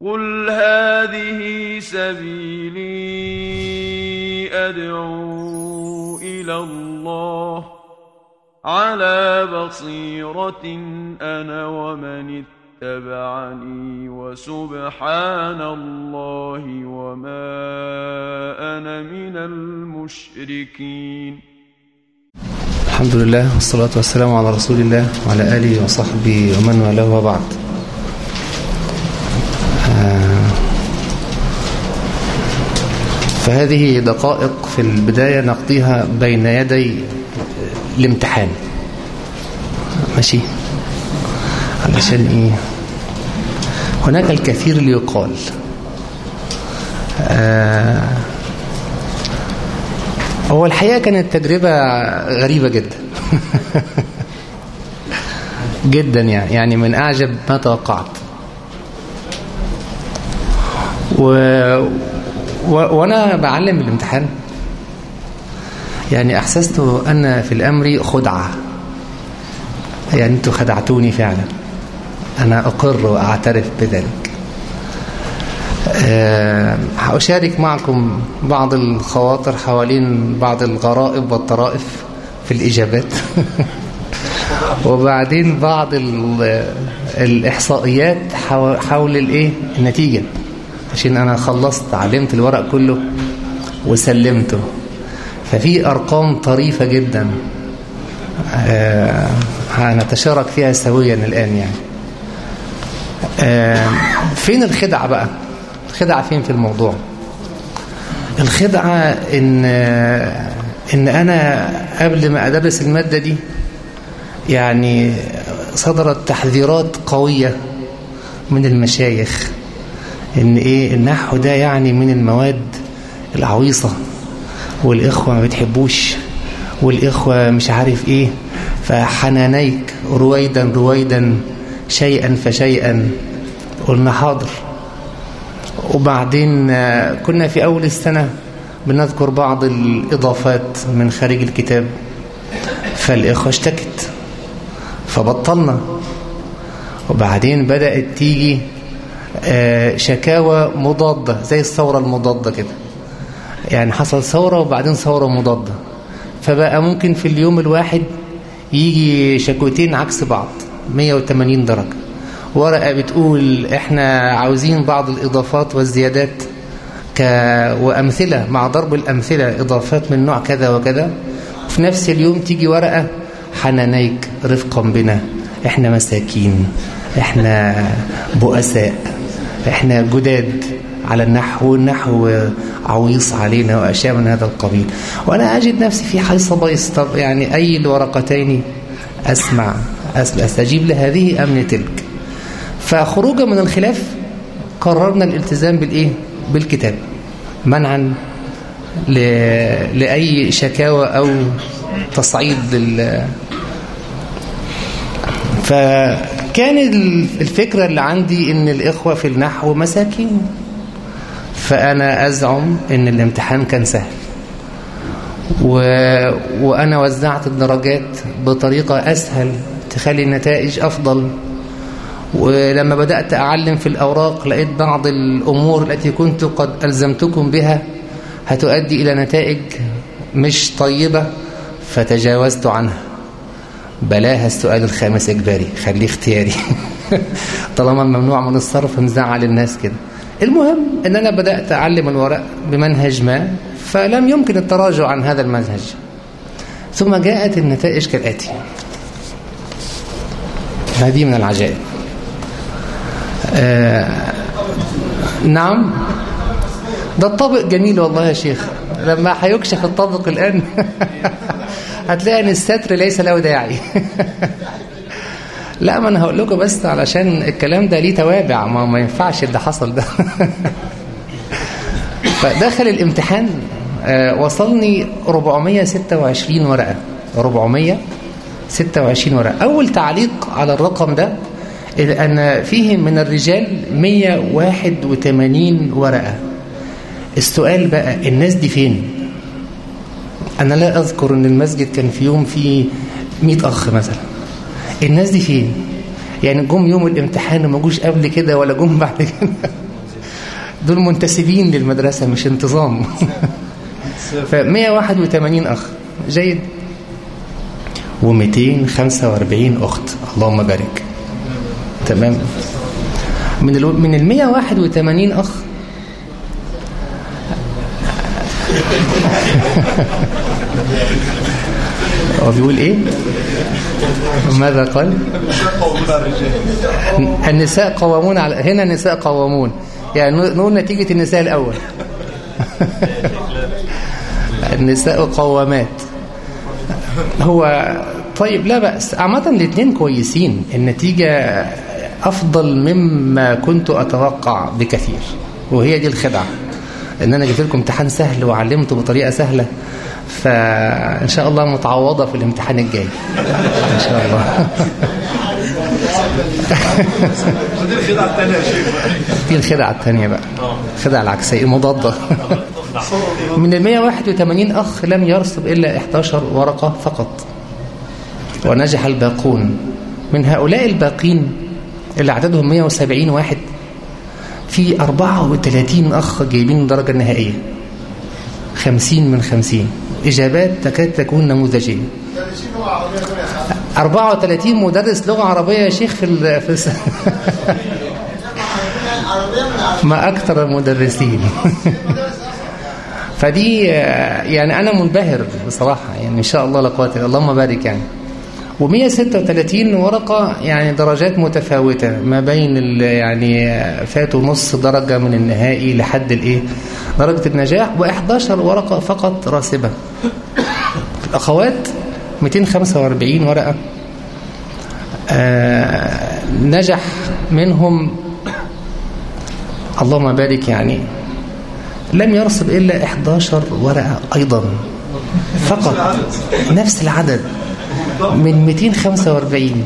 قل هذه سبيلي أدعو إلى الله على بصيرة أنا ومن اتبعني وسبحان الله وما أنا من المشركين. الحمد لله والصلاة والسلام على رسول الله وعلى آله وصحبه ومن والاه وبعد. فهذه دقائق في البداية نقضيها بين يدي الامتحان. ماشي؟ علشان إيه؟ هناك الكثير ليقال. آه هو الحقيقة كانت تجربة غريبة جدا. جدا يعني. يعني من أعجب ما توقعت. و... و... وأنا بعلم الامتحان. يعني أحسست أن في الأمر خدعة. يعني أنتوا خدعتوني فعلا. أنا أقر وأعترف بذلك. أه هأشارك معكم بعض الخواطر حوالين بعض الغرائب والطرائف في الإجابات. وبعدين بعض الإحصائيات حول الإيه؟ النتيجة. عشان أنا خلصت علمت الورق كله وسلمته. ففي أرقام طريفة جدا أه هنتشارك فيها سويا الآن يعني. أه فين الخدعة بقى؟ الخدعة فين في الموضوع؟ الخدعة إن, إن أنا قبل ما أدرس المادة دي يعني صدرت تحذيرات قوية من المشايخ. إن إيه النحو ده يعني من المواد العويصة والإخوة ما بتحبوش والإخوة مش عارف إيه فحنانيك رويدا رويدا شيئا فشيئا قلنا حاضر. وبعدين كنا في أول السنة بنذكر بعض الإضافات من خارج الكتاب فالإخوة اشتكت فبطلنا. وبعدين بدأت تيجي شكاوى مضادة زي الثورة المضادة كده. يعني حصل ثورة وبعدين ثورة مضادة. فبقى ممكن في اليوم الواحد يجي شكوتين عكس بعض 180 درجة. ورقة بتقول إحنا عاوزين بعض الإضافات والزيادات ك... وأمثلة مع ضرب الأمثلة إضافات من نوع كذا وكذا. وفي نفس اليوم تيجي ورقة حنانيك رفقا بنا إحنا مساكين إحنا بؤساء. إحنا جداد على النحو والنحو عويص علينا وأشياء من هذا القبيل وأنا أجد نفسي في حيص بيص طب يعني أي الورقتين أسمع أستجيب لهذه أم لتلك فخروجا من الخلاف قررنا الالتزام بالإيه؟ بالكتاب منعا. لأي شكاوى أو تصعيد لل... فكان الفكرة اللي عندي إن الإخوة في النحو مساكين. فأنا أزعم إن الامتحان كان سهل. و... وأنا وزعت الدرجات بطريقة أسهل تخلي النتائج أفضل. ولما بدأت أعلم في الأوراق لقيت بعض الأمور التي كنت قد ألزمتكم بها هتؤدي إلى نتائج مش طيبة فتجاوزت عنها. بلاها السؤال الخامس إجباري خليه اختياري. طالما ممنوع من الصرف مزعل الناس كده. المهم أن أنا بدأت أعلم الورق بمنهج ما فلم يمكن التراجع عن هذا المنهج. ثم جاءت النتائج كالآتي. هذه من العجائب. آه نعم. ده الطبق جميل والله يا شيخ. لما هيكشف الطبق الآن. هتلاقي إن الستر ليس له داعي. لا ما أنا هقول لكم بس علشان الكلام ده ليه توابع. ما ما ينفعش اللي حصل ده. فدخل الامتحان آه وصلني 426 ورقة. 426 ورقة. أول تعليق على الرقم ده أن فيه من الرجال 181 ورقة. السؤال بقى الناس دي فين؟ أنا لا أذكر أن المسجد كان في يوم فيه 100 أخ مثلا. الناس دي فين؟ يعني جم يوم الامتحان وما جوش قبل كده ولا جم بعد كده. دول منتسبين للمدرسة مش انتظام. ف 181 أخ. جيد. و245 أخت. اللهم بارك. تمام. من ال من ال 181 أخ. هو بيقول إيه؟ ماذا قال؟ النساء قوامون على هنا النساء قوامون. يعني نقول نتيجة النساء الأول. النساء قوامات. هو طيب لا بأس. عامة الاثنين كويسين. النتيجة أفضل مما كنت أتوقع بكثير. وهي دي الخدعة. إن أنا جبت لكم امتحان سهل وعلمته بطريقة سهلة. فإن شاء الله متعوضة في الامتحان الجاي. إن شاء الله. دي الخدعة الثانية يا شيخ دي الخدعه الثانية بقى. الخدعه العكسية المضادة. من ال 181 أخ لم يرسب إلا 11 ورقة فقط. ونجح الباقون. من هؤلاء الباقين اللي عددهم 170 واحد في 34 أخ جايبين الدرجة النهائية 50 من 50 إجابات تكاد تكون نموذجية. 34 مدرس لغة عربية يا شيخ في ال... في الس... ما أكثر المدرسين. فدي يعني أنا منبهر بصراحة يعني إن شاء الله لا قوة اللهم بارك يعني. و136 ورقة يعني درجات متفاوتة ما بين يعني فاتوا نص درجة من النهائي لحد الإيه؟ درجة النجاح و11 ورقة فقط راسبة. الأخوات 245 ورقة. آه نجح منهم اللهم بارك يعني. لم يرسب إلا 11 ورقة أيضا. فقط. نفس العدد. من 245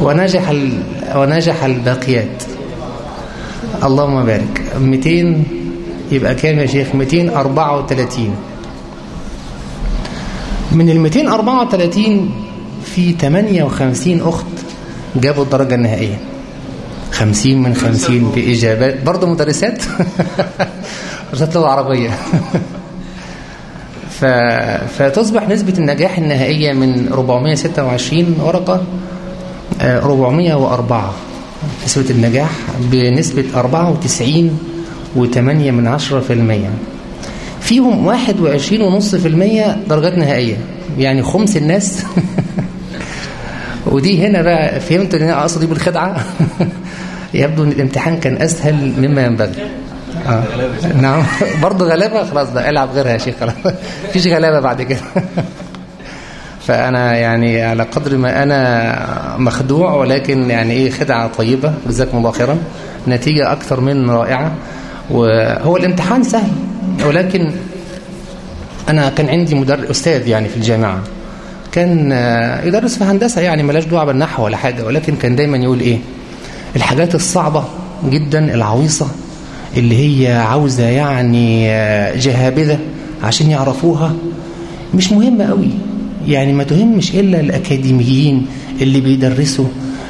ونجح. ونجح الباقيات. اللهم بارك. 200 يبقى كام يا شيخ؟ 234 من ال 234 في 58 أخت جابوا الدرجة النهائية. 50 من 50 بإجابات. برضه مدرسات؟ مدرسات لغة عربية ف... فتصبح نسبة النجاح النهائية من 426 ورقة 404 نسبة النجاح بنسبة 94 و8 من 10 في المية. فيهم 21 ونص في المية درجات نهائية. يعني خمس الناس. ودي هنا بقى فهمت إن أنا أقصد بالخدعة. يبدو إن الامتحان كان أسهل مما ينبغي. آه. نعم. برضه غلابة؟ خلاص بقى العب غيرها يا شيخ خلاص. مفيش غلابة بعد كده. فأنا يعني على قدر ما أنا مخدوع ولكن يعني إيه خدعة طيبة. جزاكم الله خيرا. نتيجة أكثر من رائعة. وهو الامتحان سهل. ولكن أنا كان عندي مدرس أستاذ يعني في الجامعة. كان يدرس في هندسة يعني ملاش دعوة بالنحو ولا حاجة ولكن كان دايما يقول إيه؟ الحاجات الصعبة جدا العويصة اللي هي عاوزة يعني جهابذة عشان يعرفوها مش مهمة قوي. يعني ما تهمش إلا الأكاديميين اللي بيدرسوا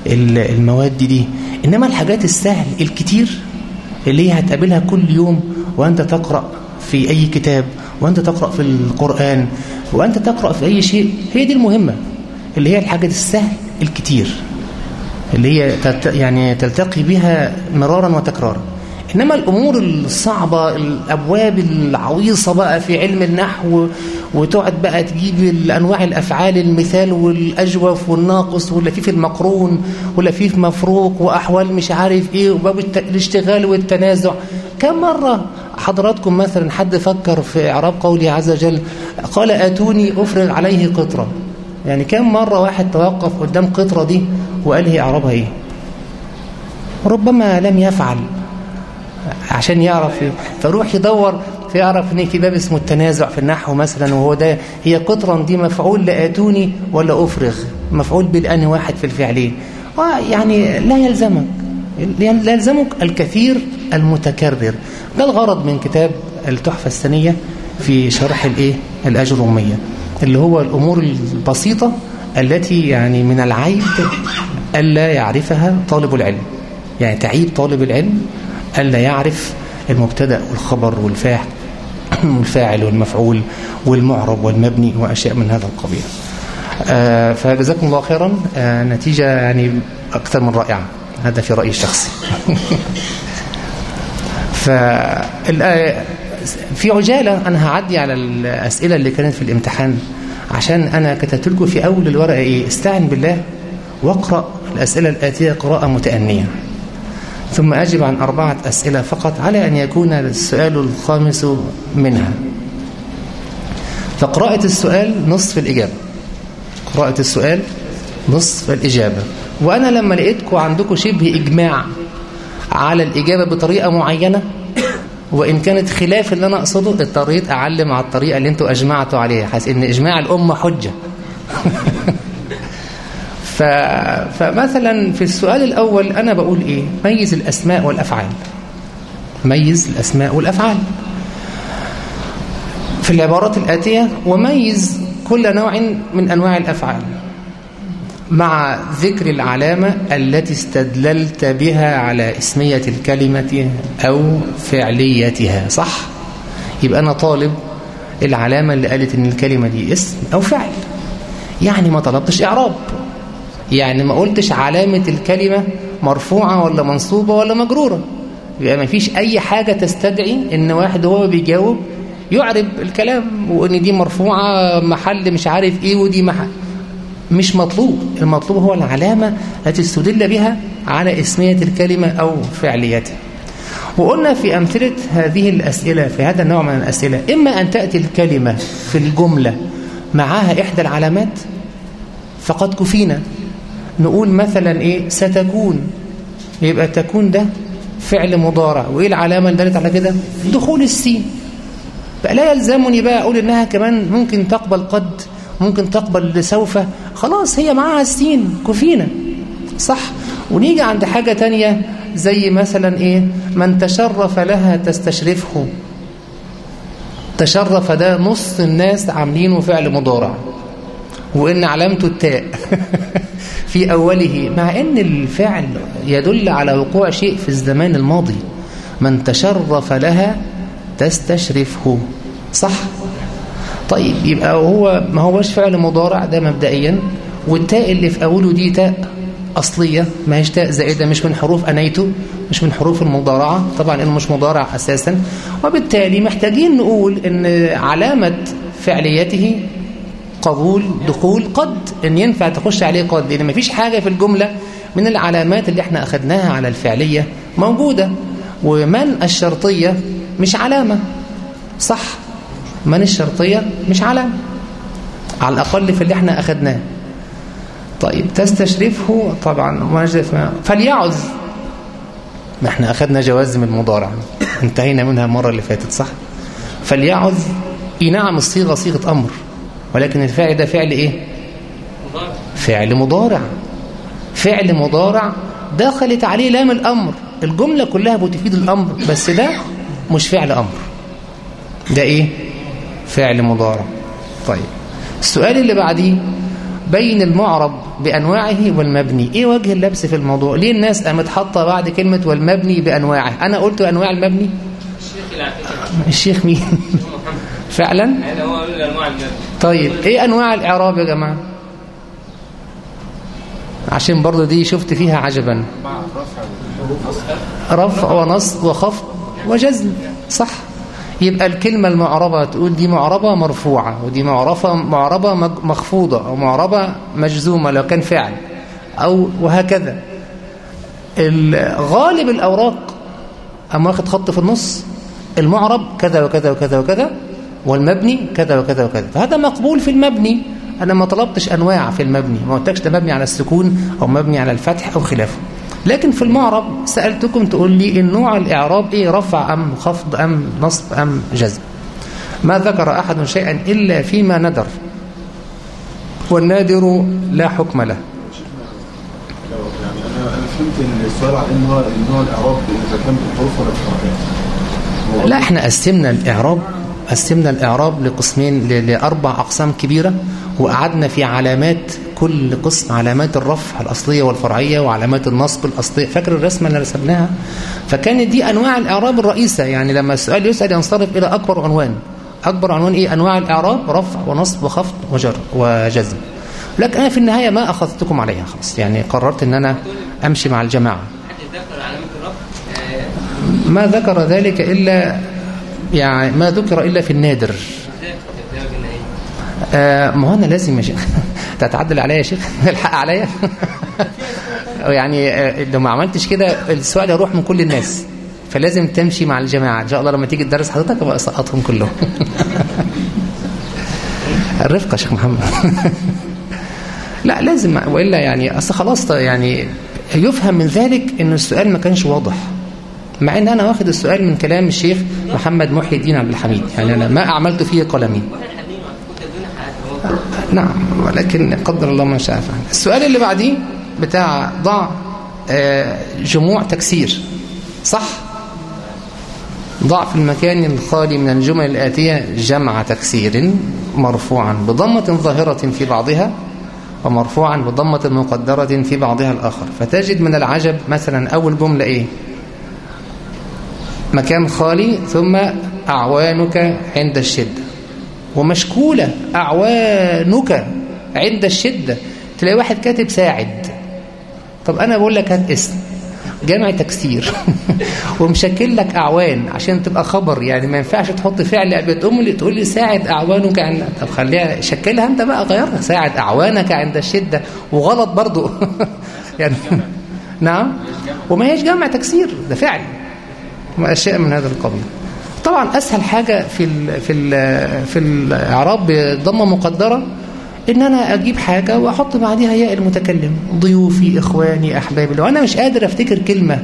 المواد دي. إنما الحاجات السهل الكتير اللي هي هتقابلها كل يوم وأنت تقرأ في أي كتاب وأنت تقرأ في القرآن وأنت تقرأ في أي شيء هي دي المهمة اللي هي الحاجات السهل الكتير اللي هي يعني تلتقي بها مرارا وتكرارا. إنما الأمور الصعبة الأبواب العويصة بقى في علم النحو وتقعد بقى تجيب أنواع الأفعال المثال والأجوف والناقص واللفيف المقرون واللفيف مفروق وأحوال مش عارف إيه وباب الاشتغال والتنازع. كم مرة حضراتكم مثلا حد فكر في إعراب قوله عز وجل قال آتوني أفرغ عليه قطرة. يعني كم مرة واحد توقف قدام قطرة دي وقال هي إعرابها إيه؟ ربما لم يفعل عشان يعرف فروح يدور فيعرف إن في باب اسمه التنازع في النحو مثلا وهو ده هي قطرا دي مفعول لاتوني ولا أفرغ مفعول بالأن واحد في الفعلين. يعني لا يلزمك. يلزمك الكثير المتكرر. ده الغرض من كتاب التحفة الثانية في شرح الإيه؟ الأجرومية؟ اللي هو الأمور البسيطة التي يعني من العيب ألا يعرفها طالب العلم. يعني تعيب طالب العلم ألا يعرف المبتدأ والخبر والفاعل والفاعل والمفعول والمعرب والمبني وأشياء من هذا القبيل. آه فجزاكم الله خيرا. آه نتيجة يعني أكثر من رائعة. هذا في رأيي الشخصي. في عجالة أنا هعدي على الأسئلة اللي كانت في الامتحان عشان أنا كتبت لكم في أول الورقة إيه استعن بالله واقرأ الأسئلة الآتية قراءة متأنية. ثم أجب عن أربعة أسئلة فقط على أن يكون السؤال الخامس منها. فقراءة السؤال نصف الإجابة. قراءة السؤال نصف الإجابة. وأنا لما لقيتكم عندكم شبه إجماع على الإجابة بطريقة معينة وإن كانت خلاف اللي أنا أقصده اضطريت أعلم على الطريقة اللي أنتوا أجمعتوا عليها حاسس إن إجماع الأمة حجة. ف... فمثلا في السؤال الأول أنا بقول إيه؟ ميز الأسماء والأفعال. ميز الأسماء والأفعال. في العبارات الآتية وميز كل نوع من أنواع الأفعال. مع ذكر العلامة التي استدللت بها على اسمية الكلمة أو فعليتها صح؟ يبقى أنا طالب العلامة اللي قالت إن الكلمة دي اسم أو فعل. يعني ما طلبتش إعراب. يعني ما قلتش علامة الكلمة مرفوعة ولا منصوبة ولا مجرورة. يبقى ما فيش أي حاجة تستدعي إن واحد هو بيجاوب يعرب الكلام وإن دي مرفوعة محل مش عارف إيه ودي محل. مش مطلوب. المطلوب هو العلامة التي استدل بها على إسمية الكلمة أو فعليتها. وقلنا في أمثلة هذه الأسئلة في هذا النوع من الأسئلة إما أن تأتي الكلمة في الجملة معها إحدى العلامات فقد كفينا. نقول مثلا إيه؟ ستكون. يبقى تكون ده فعل مضارع. وإيه العلامة اللي دلت على كده؟ دخول السين. بقى لا يلزمني بقى أقول إنها كمان ممكن تقبل قد ممكن تقبل سوف خلاص هي معاها السين كفينا. صح. ونيجي عند حاجة تانية زي مثلا إيه؟ من تشرف لها تستشرفه. تشرف ده نص الناس عاملينه فعل مضارع. وإن علامته التاء. في أوله مع إن الفعل يدل على وقوع شيء في الزمان الماضي. من تشرف لها تستشرفه. صح. طيب يبقى هو ما هوش فعل مضارع ده مبدئيا والتاء اللي في أوله دي تاء أصلية ما هيش تاء زائدة مش من حروف أنيته مش من حروف المضارعة طبعا إنه مش مضارع أساسا. وبالتالي محتاجين نقول إن علامة فعليته قبول دخول قد إن ينفع تخش عليه قد لأن ما فيش حاجة في الجملة من العلامات اللي إحنا أخدناها على الفعلية موجودة. ومن الشرطية مش علامة. صح. من الشرطية؟ مش علامة على الأقل في اللي إحنا أخدناه. طيب تستشرفه؟ طبعا ما فليعذ ما. إحنا أخدنا جوازم المضارع. انتهينا منها المرة اللي فاتت صح؟ فليعذ إي نعم الصيغة صيغة أمر. ولكن الفعل ده فعل إيه؟ فعل مضارع. فعل مضارع دخلت عليه لام الأمر. الجملة كلها بتفيد الأمر بس ده مش فعل أمر. ده إيه؟ فعل مضارع. طيب. السؤال اللي بعديه بين المعرب بأنواعه والمبني. إيه وجه اللبس في الموضوع؟ ليه الناس قامت حاطة بعد كلمة والمبني بأنواعه؟ أنا قلت أنواع المبني. الشيخ مين؟ فعلا؟ طيب. إيه أنواع الإعراب يا جماعة؟ عشان برضو دي شفت فيها عجبا. رفع ونصب وخفض وجزم. صح. يبقى الكلمة المعربة تقول دي معربة مرفوعة ودي معربة معربة مخفوضة أو معربة مجزومة لو كان فعل أو وهكذا. غالب الأوراق أما واخد خط في النص المعرب كذا وكذا وكذا وكذا والمبني كذا وكذا وكذا. فهذا مقبول في المبني. أنا ما طلبتش أنواع في المبني ما قلتكش ده مبني على السكون أو مبني على الفتح أو خلافه. لكن في المعرب سألتكم تقول لي النوع الإعراب إيه رفع أم خفض أم نصب أم جزم. ما ذكر أحد شيئا إلا فيما ندر. والنادر لا حكم له. فهمت إن السؤال عن إن هو النوع الإعراب إذا كان بالحروف ولا بالحركات. لا إحنا قسمنا الإعراب قسمنا الإعراب لقسمين لأربع أقسام كبيرة وقعدنا في علامات كل قسم علامات الرفع الأصلية والفرعية وعلامات النصب الأصلية. فاكر الرسمة اللي رسمناها؟ فكانت دي أنواع الإعراب الرئيسة يعني لما السؤال يسأل ينصرف إلى أكبر عنوان. أكبر عنوان إيه؟ أنواع الإعراب رفع ونصب وخفض وجر وجزم. لكن أنا في النهاية ما أخذتكم عليها خلاص. يعني قررت أن أنا أمشي مع الجماعة. ما ذكر ذلك إلا يعني ما ذكر إلا في النادر. آه ما هو أنا لازم يا شيخ؟ تتعدل عليا يا شيخ؟ الحق عليا؟ يعني آه لو ما عملتش كده السؤال يروح من كل الناس. فلازم تمشي مع الجماعة. إن شاء الله لما تيجي تدرس حضرتك أبقى أسقطهم كلهم. الرفقة شيخ محمد. لا لازم وإلا يعني أصل خلاص يعني يفهم من ذلك إن السؤال ما كانش واضح. مع إن أنا واخد السؤال من كلام الشيخ محمد محي الدين عبد الحميد. يعني أنا ما أعملت فيه قلمي. نعم ولكن قدر الله ما شاء فعل. السؤال اللي بعديه بتاع ضع آه، جموع تكسير. صح؟ ضع في المكان الخالي من الجمل الآتية جمع تكسير مرفوعا بضمة ظاهرة في بعضها ومرفوعا بضمة مقدرة في بعضها الآخر. فتجد من العجب مثلا أول جملة إيه؟ مكان خالي ثم أعوانك عند الشدة. ومشكولة أعوانك عند الشدة. تلاقي واحد كاتب ساعد. طب أنا بقول لك هات اسم. جامع تكسير. ومشكل لك أعوان عشان تبقى خبر. يعني ما ينفعش تحط فعل بتقوم لي تقول لي ساعد أعوانك عند طب خليها شكلها أنت بقى غيرها. ساعد أعوانك عند الشدة. وغلط برضو. يعني نعم. وما هيش جمع تكسير ده فعل. وأشياء من هذا القبيل. طبعا أسهل حاجة في ال في ال في الإعراب بضمة مقدرة إن أنا أجيب حاجة وأحط بعدها ياء المتكلم. ضيوفي إخواني أحبابي. لو أنا مش قادر أفتكر كلمة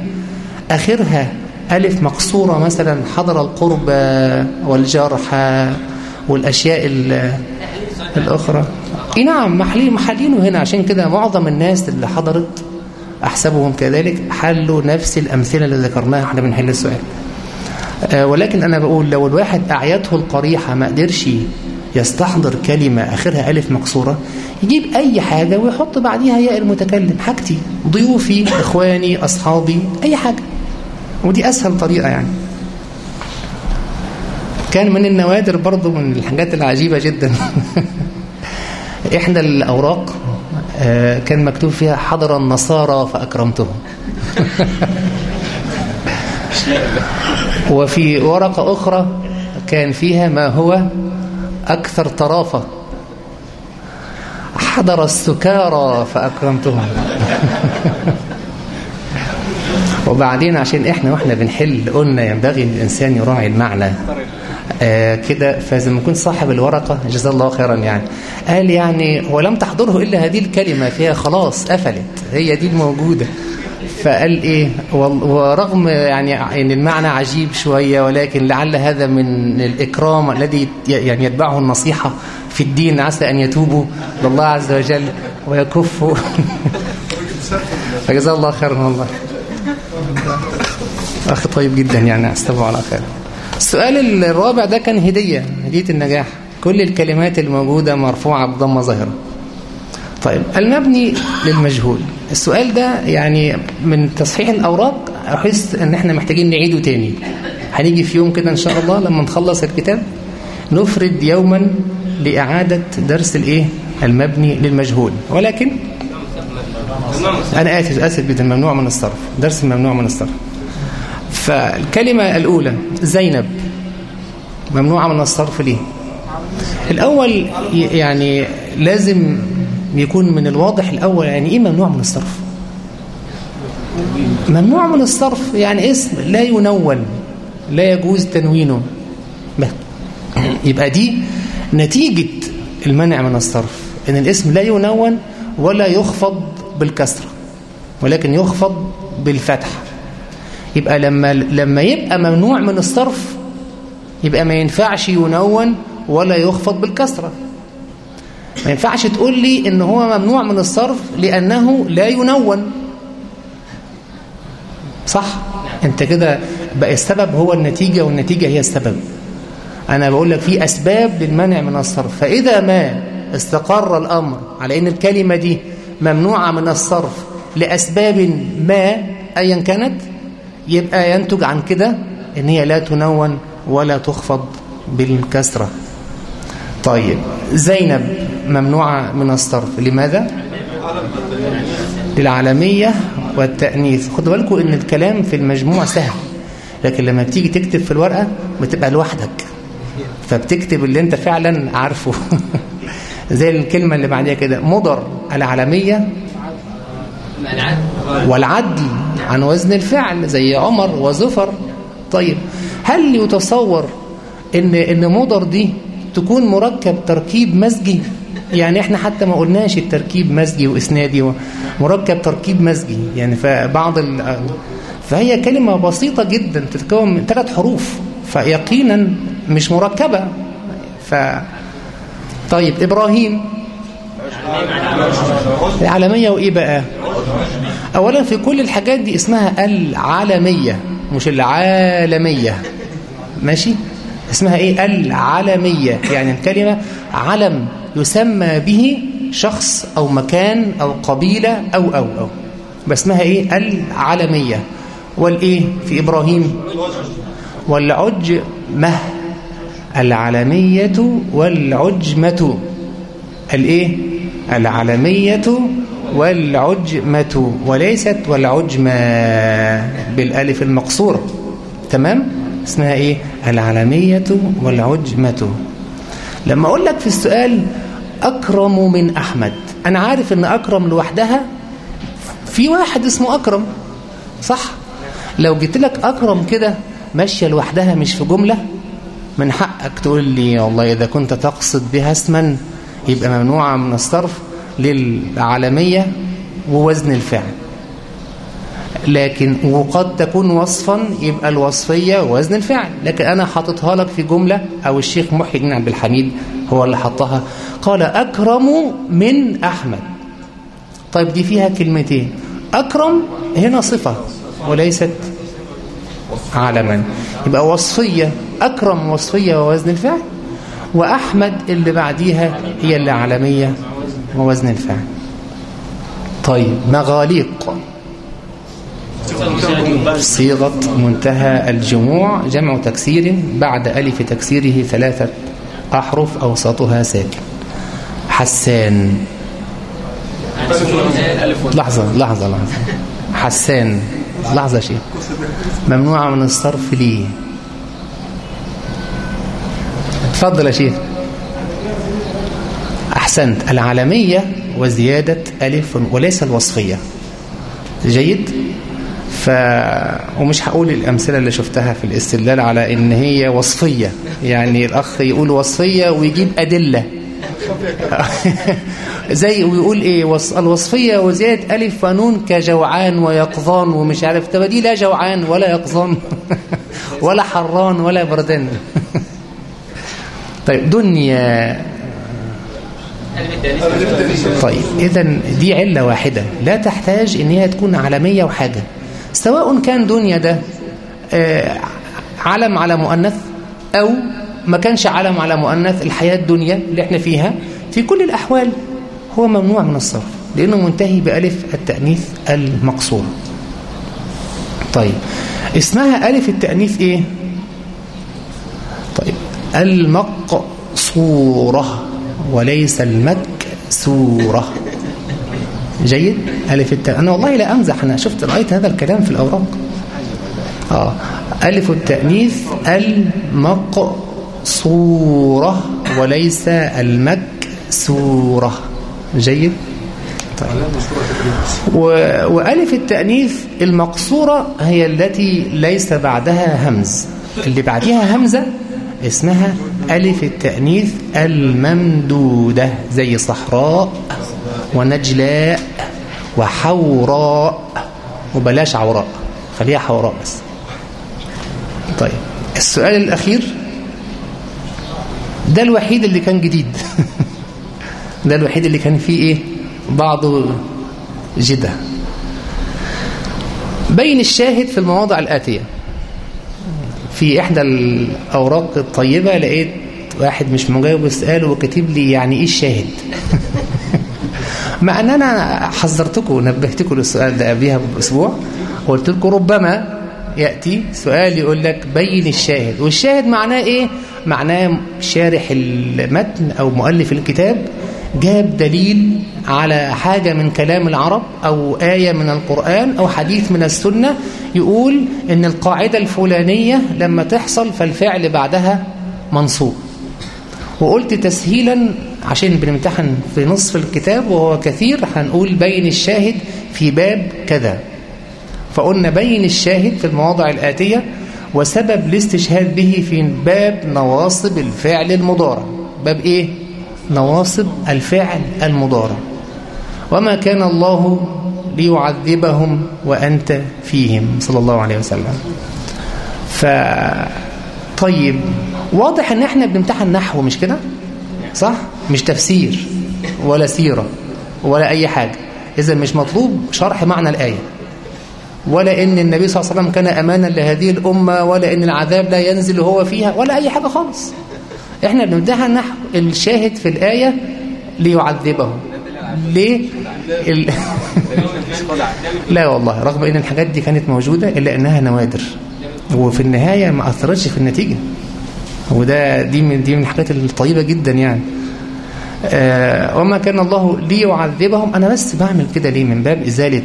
آخرها ألف مقصورة مثلا حضر القرب والجرحى والأشياء ال- الأخرى. إيه نعم محلين محلينه هنا. عشان كده معظم الناس اللي حضرت أحسبهم كذلك حلوا نفس الأمثلة اللي ذكرناها إحنا بنحل السؤال. آه، ولكن أنا بقول لو الواحد أعيته القريحة ما قدرش يستحضر كلمة آخرها ألف مكسورة يجيب أي حاجة ويحط بعديها ياء المتكلم. حاجتي. ضيوفي إخواني أصحابي أي حاجة. ودي أسهل طريقة يعني. كان من النوادر برضو من الحاجات العجيبة جدا. إحدى الأوراق كان مكتوب فيها حضر النصارى فأكرمتهم. وفي ورقة أخرى كان فيها ما هو أكثر طرافة. حضر السكارى فأكرمتهم. وبعدين عشان إحنا وإحنا بنحل قلنا ينبغي الإنسان يراعي المعنى. آه كده فإذا ما كنت صاحب الورقة جزاه الله خيرا يعني. قال يعني ولم تحضره إلا هذه الكلمة فيها خلاص قفلت. هي دي الموجودة. فقال إيه ورغم يعني إن المعنى عجيب شوية ولكن لعل هذا من الإكرام الذي يعني يتبعه النصيحة في الدين عسى أن يتوبوا لله عز وجل ويكفوا. فجزاه الله خيرا والله. أخ طيب جدا يعني أستبعه على خير. السؤال الرابع ده كان هدية هدية النجاح. كل الكلمات الموجودة مرفوعة بضمة ظاهرة. طيب المبني للمجهول. السؤال ده يعني من تصحيح الأوراق أحس أن إحنا محتاجين نعيده تاني. هنيجي في يوم كده إن شاء الله لما نخلص الكتاب نفرد يوما لإعادة درس الإيه؟ المبني للمجهول. ولكن أنا آسف آسف جدا ممنوع من الصرف. درس ممنوع من الصرف. فالكلمة الأولى زينب ممنوعة من الصرف ليه الأول يعني لازم يكون من الواضح الأول يعني إيه ممنوع من الصرف؟ ممنوع من الصرف يعني اسم لا ينون لا يجوز تنوينه. يبقى دي نتيجة المنع من الصرف إن الاسم لا ينون ولا يخفض بالكسرة ولكن يخفض بالفتح يبقى لما لما يبقى ممنوع من الصرف يبقى ما ينفعش ينون ولا يخفض بالكسرة ما ينفعش تقول لي إن هو ممنوع من الصرف لأنه لا ينون. صح؟ أنت كده بقى السبب هو النتيجة والنتيجة هي السبب. أنا بقول لك في أسباب للمنع من الصرف. فإذا ما استقر الأمر على أن الكلمة دي ممنوعة من الصرف لأسباب ما أيا كانت؟ يبقى ينتج عن كده أن هي لا تنون ولا تخفض بالكسرة. طيب زينب ممنوعة من الصرف. لماذا؟ للعالمية والتأنيث. خدوا بالكم إن الكلام في المجموع سهل لكن لما بتيجي تكتب في الورقة بتبقى لوحدك فبتكتب اللي أنت فعلا عارفه. زي الكلمة اللي بعدها كده مضر العالمية والعدل. عن وزن الفعل زي عمر وزفر. طيب هل يتصور إن إن مضر دي تكون مركب تركيب مزجي؟ يعني إحنا حتى ما قلناش التركيب مزجي وإسنادي مركب تركيب مزجي. يعني فبعض. فهي كلمة بسيطة جدا تتكون من ثلاث حروف فيقينا مش مركبة. ف طيب إبراهيم. العالمية وإيه بقى؟ أولا في كل الحاجات دي اسمها العالمية مش العالمية. ماشي؟ اسمها إيه؟ العالمية. يعني الكلمة علم يسمى به شخص أو مكان أو قبيلة أو أو أو. بس اسمها إيه؟ العالمية. والإيه في إبراهيم. والعجمة العالمية والعجمة. الإيه العالمية والعجمة وليست والعجمة بالألف المقصورة. تمام؟ اسمها إيه؟ العالمية والعجمة. لما أقول لك في السؤال أكرم من أحمد أنا عارف أن أكرم لوحدها في واحد اسمه أكرم صح؟ لو جيت لك أكرم كده ماشية لوحدها مش في جملة من حقك تقول لي والله إذا كنت تقصد بها اسما يبقى ممنوعة من الصرف. للعالمية ووزن الفعل. لكن وقد تكون وصفا يبقى الوصفية وزن الفعل. لكن أنا حاططها لك في جملة أو الشيخ محي بن عبد الحميد هو اللي حطها. قال أكرم من أحمد. طيب دي فيها كلمتين. أكرم هنا صفة وليست علما يبقى وصفية أكرم وصفية ووزن الفعل. وأحمد اللي بعديها هي اللي علمية ووزن الفعل. طيب مغاليق. صيغة منتهى الجموع جمع تكسير بعد ألف تكسيره ثلاثة أحرف أوسطها ساكن. حسان. لحظة لحظة لحظة. حسان. لحظة شيء ممنوعة من الصرف ليه تفضل يا شيخ. أحسنت العالمية وزيادة ألف وليس الوصفية. جيد؟ ف... ومش هقول الأمثلة اللي شفتها في الاستدلال على إن هي وصفية. يعني الأخ يقول وصفية ويجيب أدلة. زي ويقول إيه؟ وص... الوصفية وزيادة ألف ونون كجوعان ويقظان ومش عارف. طب دي لا جوعان ولا يقظان ولا حران ولا بردان. طيب دنيا. طيب إذا دي علة واحدة. لا تحتاج إن هي تكون عالمية وحاجة. سواء كان دنيا ده آه علم على مؤنث أو ما كانش علم على مؤنث الحياة الدنيا اللي إحنا فيها في كل الأحوال هو ممنوع من الصرف لأنه منتهي بألف التأنيث المقصورة طيب اسمها ألف التأنيث إيه؟ طيب المقصورة. وليس المكسورة. جيد؟ ألف التأنيث أنا والله لا أمزح أنا شفت رأيت هذا الكلام في الأوراق. آه. ألف التأنيث المقصورة وليس المكسورة. جيد؟ طيب. و... وألف التأنيث المقصورة هي التي ليس بعدها همز. اللي بعدها همزة اسمها ألف التأنيث الممدودة زي صحراء ونجلاء وحوراء. وبلاش عوراء خليها حوراء بس. طيب السؤال الأخير. ده الوحيد اللي كان جديد. ده الوحيد اللي كان فيه إيه؟ بعض جدة. بين الشاهد في المواضع الآتية. في إحدى الأوراق الطيبة لقيت واحد مش مجاوب السؤال وكاتب لي يعني إيه الشاهد مع أن أنا حذرتكم ونبهتكم للسؤال ده قبلها بأسبوع وقلت لكم ربما يأتي سؤال يقول لك بين الشاهد والشاهد معناه إيه؟ معناه شارح المتن أو مؤلف الكتاب جاب دليل على حاجة من كلام العرب أو آية من القرآن أو حديث من السنة يقول إن القاعدة الفلانية لما تحصل فالفعل بعدها منصوب. وقلت تسهيلا عشان بنمتحن في نصف الكتاب وهو كثير هنقول بين الشاهد في باب كذا. فقلنا بين الشاهد في المواضع الآتية وسبب الاستشهاد به في باب نواصب الفعل المضارع. باب إيه؟ نواصب الفعل المضارع. وما كان الله ليعذبهم وأنت فيهم صلى الله عليه وسلم. ف طيب واضح إن إحنا بنمتحن نحو مش كده؟ صح؟ مش تفسير ولا سيرة ولا أي حاجة. إذا مش مطلوب شرح معنى الآية. ولا إن النبي صلى الله عليه وسلم كان امانا لهذه الأمة ولا إن العذاب لا ينزل وهو فيها ولا أي حاجة خالص. إحنا بنمتحن نحو. الشاهد في الآية ليعذبهم. ليه؟ ال... لا والله رغم إن الحاجات دي كانت موجودة إلا إنها نوادر. وفي النهاية ما أثرتش في النتيجة. وده دي من دي من الحاجات الطيبة جدا يعني. آه وما كان الله ليعذبهم. أنا بس بعمل كده ليه؟ من باب إزالة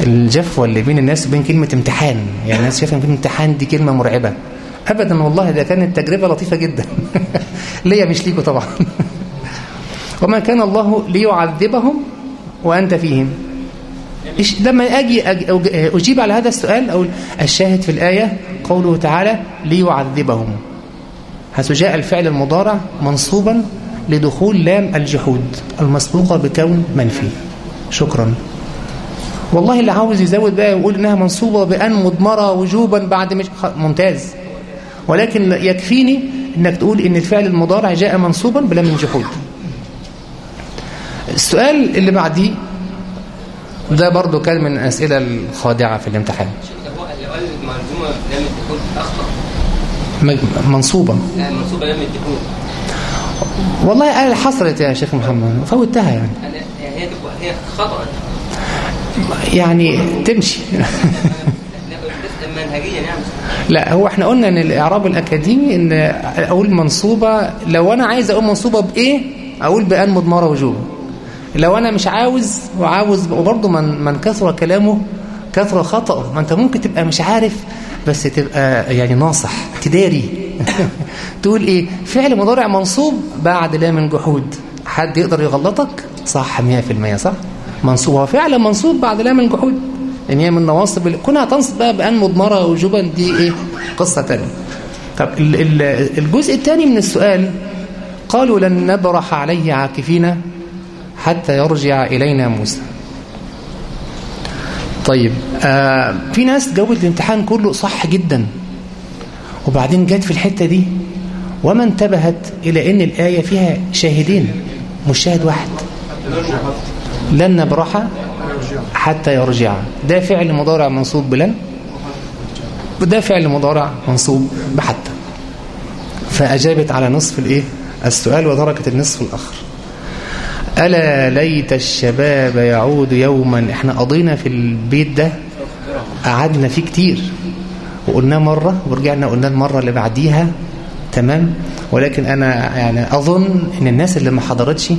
الجفوة اللي بين الناس وبين كلمة امتحان. يعني الناس شايفة كلمة امتحان دي كلمة مرعبة. أبدا والله ده كانت تجربة لطيفة جدا. ليا مش ليكوا طبعا. وما كان الله ليعذبهم وأنت فيهم. إيش؟ لما أجي أجيب على هذا السؤال أو الشاهد في الآية قوله تعالى ليعذبهم. حيث جاء الفعل المضارع منصوبا لدخول لام الجحود المسبوقة بكون منفي. شكرا. والله اللي عاوز يزود بقى ويقول إنها منصوبة بأن مضمرة وجوبا بعد مش ممتاز. ولكن يكفيني إنك تقول إن الفعل المضارع جاء منصوبا بلام الجحود السؤال اللي بعديه ده برضو كان من الأسئلة الخادعة في الامتحان. قال المنظومه لم تكون والله قال حصلت يا شيخ محمد فوتها يعني. هي هي خطا يعني تمشي. منهجيا يعني لا هو إحنا قلنا إن الإعراب الأكاديمي إن أقول منصوبة لو أنا عايز أقول منصوبة بإيه أقول بأن مضمرة وجوبا لو أنا مش عاوز وعاوز وبرضه من من كثر كلامه كثر خطأه ما أنت ممكن تبقى مش عارف بس تبقى يعني ناصح تداري. تقول إيه فعل مضارع منصوب بعد لام الجحود حد يقدر يغلطك؟ صح 100% صح؟ منصوب هو فعلا منصوب بعد لام الجحود إن هي من نواصب كونها تنصب بقى بأن مضمرة وجوبا دي إيه؟ قصة ثانية طب ال ال الجزء الثاني من السؤال قالوا لن نبرح عليه عاكفين حتى يرجع إلينا موسى. طيب آه في ناس جاوبت الامتحان كله صح جدا وبعدين جت في الحتة دي وما انتبهت إلى إن الآية فيها شاهدين مش شاهد واحد. لن نبرح حتى يرجع. ده فعل مضارع منصوب بلن؟ وده فعل مضارع منصوب بحتى. فأجابت على نصف الإيه؟ السؤال وتركت النصف الآخر. ألا ليت الشباب يعود يوما؟ إحنا قضينا في البيت ده قعدنا فيه كتير. وقلناه مرة ورجعنا قلناه المرة اللي بعديها. تمام؟ ولكن أنا يعني أظن إن الناس اللي ما حضرتش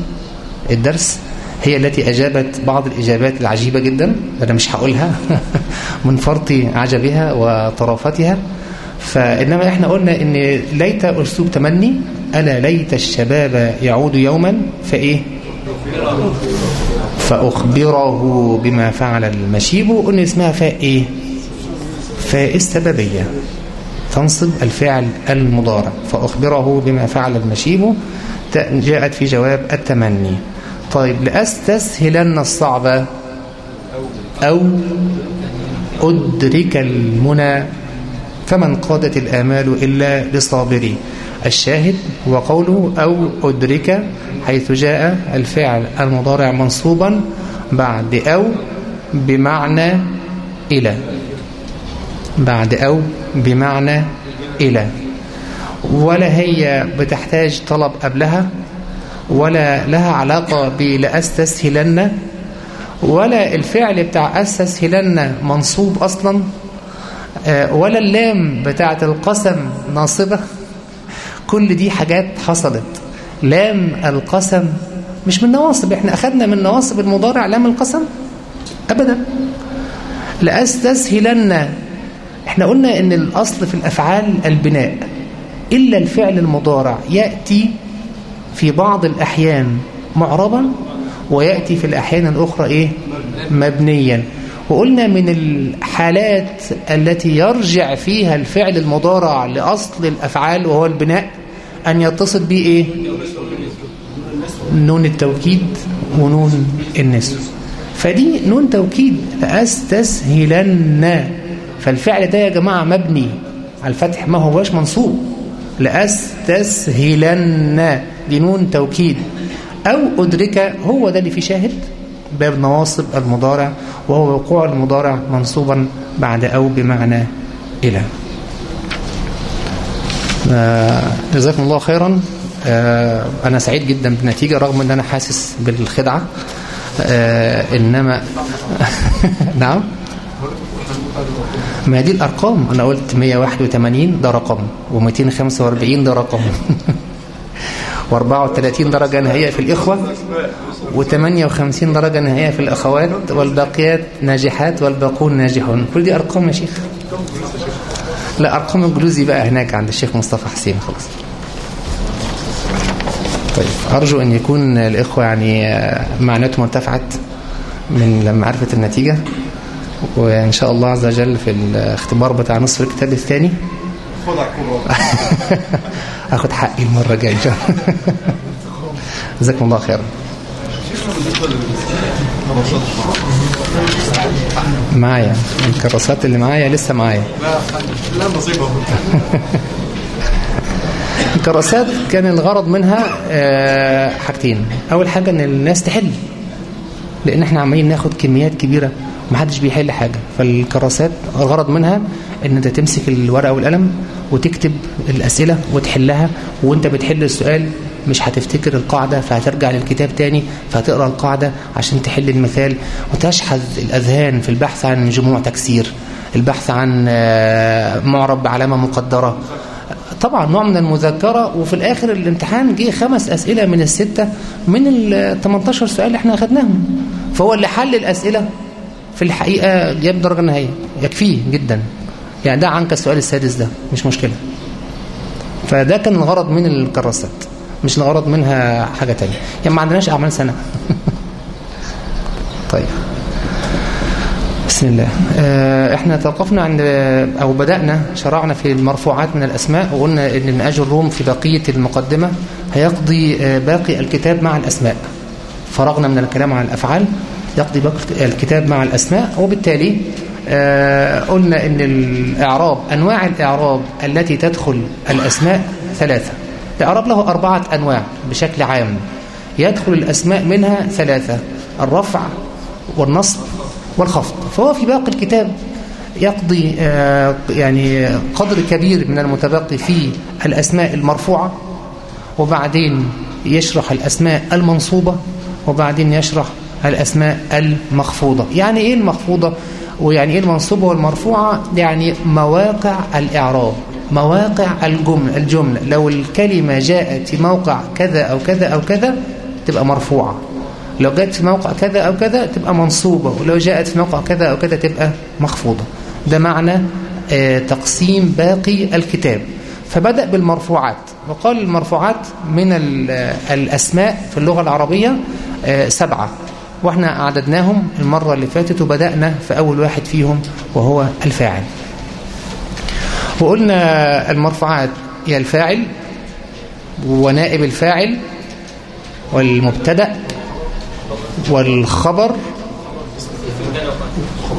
الدرس هي التي أجابت بعض الإجابات العجيبة جدا أنا مش هقولها من فرط عجبها وطرافتها فإنما إحنا قلنا إن ليت أسلوب تمني ألا ليت الشباب يعود يوما فإيه؟ فأخبره بما فعل المشيب وقلنا اسمها فاء إيه فاء السببية تنصب الفعل المضارع. فأخبره بما فعل المشيب جاءت في جواب التمني. طيب لأستسهلن الصعب. أو أدرك المنى فمن قادت الآمال إلا لصابري. الشاهد هو قوله أو أدرك حيث جاء الفعل المضارع منصوبا بعد أو بمعنى إلى. بعد أو بمعنى إلى. ولا هي بتحتاج طلب قبلها؟ ولا لها علاقة بلأستسهلن ولا الفعل بتاع أستسهلن منصوب أصلا ولا اللام بتاعة القسم ناصبة. كل دي حاجات حصلت. لام القسم مش من نواصب إحنا أخذنا من نواصب المضارع لام القسم؟ أبدا. لأستسهلن إحنا قلنا إن الأصل في الأفعال البناء إلا الفعل المضارع يأتي في بعض الأحيان معربا ويأتي في الأحيان الأخرى إيه؟ مبنيا. وقلنا من الحالات التي يرجع فيها الفعل المضارع لأصل الأفعال وهو البناء أن يتصل به إيه؟ نون التوكيد ونون النسو فدي نون توكيد لأستسهلن. فالفعل ده يا جماعة مبني على الفتح ما هوش منصوب. لأستسهلن. دي نون توكيد. أو أدرك هو ده اللي في شاهد؟ باب نواصب المضارع وهو وقوع المضارع منصوبا بعد أو بمعنى إلى. آه جزاكم الله خيرا. آه أنا سعيد جدا بالنتيجة رغم أن أنا حاسس بالخدعة. آه إنما نعم. ما دي الأرقام؟ أنا قلت 181 ده رقم و245 ده رقم. و34 درجة نهائية في الإخوة و58 درجة نهائية في الأخوات والباقيات ناجحات والباقون ناجحون. كل دي أرقام يا شيخ؟ لا أرقام الجلوزي بقى هناك عند الشيخ مصطفى حسين. خلاص. طيب أرجو أن يكون الإخوة يعني معناتهم ارتفعت من لما عرفت النتيجة وإن شاء الله عز وجل في الاختبار بتاع نصف الكتاب الثاني. أخذ حقي المرة الجاية إن شاء الله. جزاكم الله خيرا. معايا. الكراسات اللي معايا لسه معايا. لا نصيبه الكراسات كان الغرض منها حاجتين. أول حاجة أن الناس تحل. لأن إحنا عمالين ناخد كميات كبيرة. ومحدش بيحل حاجة. فالكراسات الغرض منها إن أنت تمسك الورقة والقلم وتكتب الأسئلة وتحلها وأنت بتحل السؤال مش هتفتكر القاعدة فهترجع للكتاب تاني فهتقرأ القاعدة عشان تحل المثال. وتشحذ الأذهان في البحث عن جموع تكسير البحث عن معرب بعلامة مقدرة. طبعا نوع من المذاكرة وفي الآخر الامتحان جه خمس أسئلة من الستة من ال 18 سؤال اللي إحنا أخدناهم. فهو اللي حل الأسئلة. في الحقيقة جاب درجة نهائية. يكفيه جدا. يعني ده عنك السؤال السادس ده. مش مشكلة. فده كان الغرض من الكراسات. مش الغرض منها حاجة تانية. يعني ما عندناش أعمال سنة. طيب. بسم الله. إحنا توقفنا عند أو بدأنا شرعنا في المرفوعات من الأسماء وقلنا إن الناج الروم في بقية المقدمة هيقضي باقي الكتاب مع الأسماء. فرغنا من الكلام عن الأفعال. يقضي باقي الكتاب مع الأسماء وبالتالي قلنا إن الإعراب أنواع الإعراب التي تدخل الأسماء ثلاثة. الإعراب له أربعة أنواع بشكل عام. يدخل الأسماء منها ثلاثة الرفع والنصب والخفض. فهو في باقي الكتاب يقضي يعني قدر كبير من المتبقي في الأسماء المرفوعة وبعدين يشرح الأسماء المنصوبة وبعدين يشرح الأسماء المخفوضة. يعني إيه المخفوضة؟ ويعني إيه المنصوبة والمرفوعة؟ يعني مواقع الإعراب مواقع الجملة, الجملة. لو الكلمة جاءت في موقع كذا أو كذا أو كذا تبقى مرفوعة. لو جاءت في موقع كذا أو كذا تبقى منصوبة. ولو جاءت في موقع كذا أو كذا تبقى مخفوضة. ده معنى تقسيم باقي الكتاب. فبدأ بالمرفوعات. وقال المرفوعات من الأسماء في اللغة العربية سبعة. وإحنا عددناهم المرة اللي فاتت وبدأنا في أول واحد فيهم وهو الفاعل. وقلنا المرفوعات هي الفاعل ونائب الفاعل والمبتدأ والخبر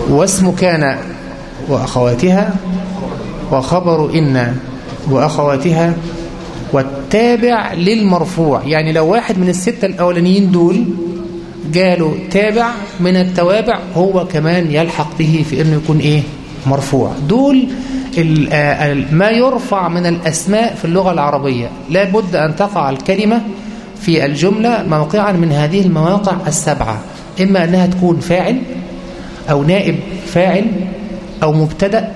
واسم كان وأخواتها وخبر إن وأخواتها والتابع للمرفوع. يعني لو واحد من الستة الأولانيين دول جاله تابع من التوابع هو كمان يلحق به في أنه يكون إيه؟ مرفوع. دول ما يرفع من الأسماء في اللغة العربية. لا بد أن تقع الكلمة في الجملة موقعا من هذه المواقع السبعة. إما أنها تكون فاعل أو نائب فاعل أو مبتدأ